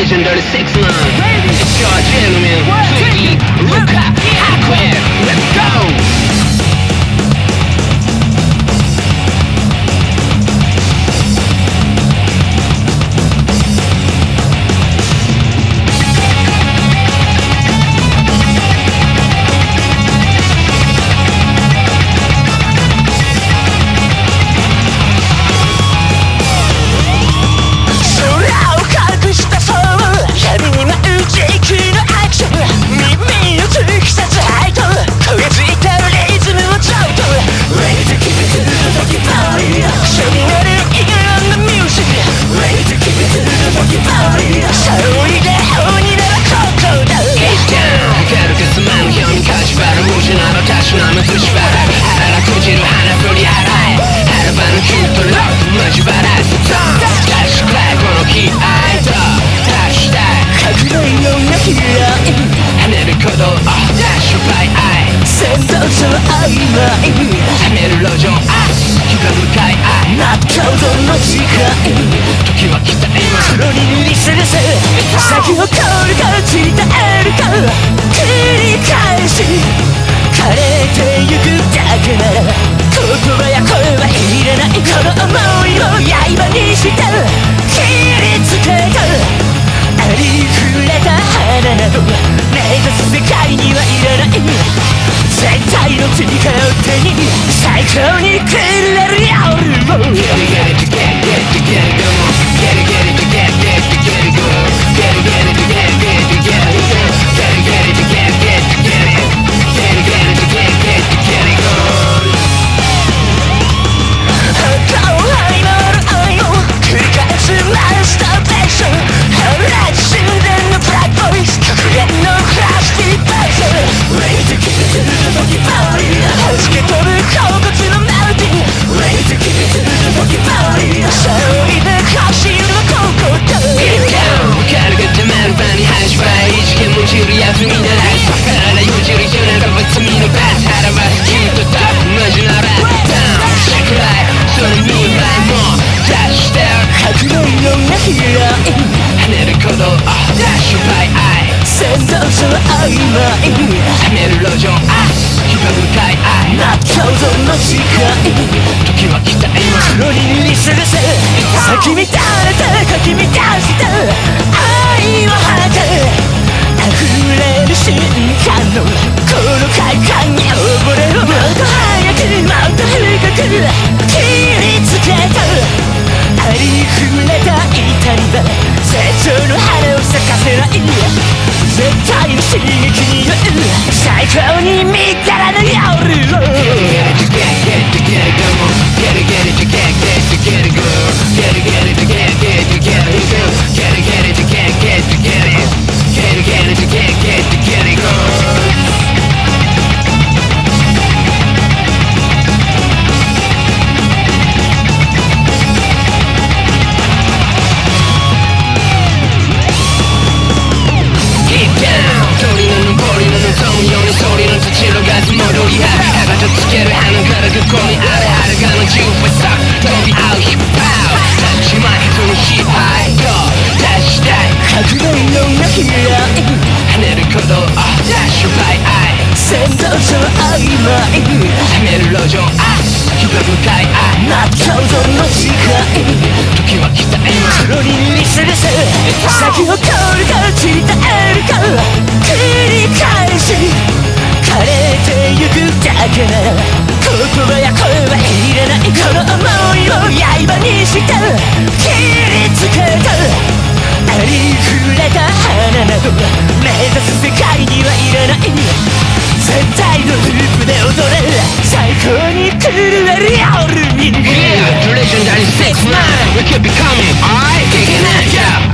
legend of the six nine. It's your gentleman, Twiggy, Luca, Aquan, Send out your eye 界時は来た今黒に塗りすぐす先を通るか散り絶えるか繰り返し枯れてゆくだけなら言葉や声はいらないこの想いを刃にして切りつけたありふれた花など目指す世界にはいらない絶対の力を手に最高にくれる嫌い跳ねる鼓動ダッシュバイアイ先導する曖昧冷める路上あひば向かい。愛納豆ぞの誓い時は来た今黒に塗りすぐす先乱れてかき乱して愛はの花を咲かせない。絶対の刺激に酔る。最高曖昧冷める路上愛人向かい愛な。っちゃうぞの誓い時は刻え黒にリスリス先を通るか散り絶えるか繰り返し枯れてゆくだけな。ら言葉や声はいらな。いこの想いを刃にして Congratulations that is six nine. We could be coming. Alright, taking that, yeah.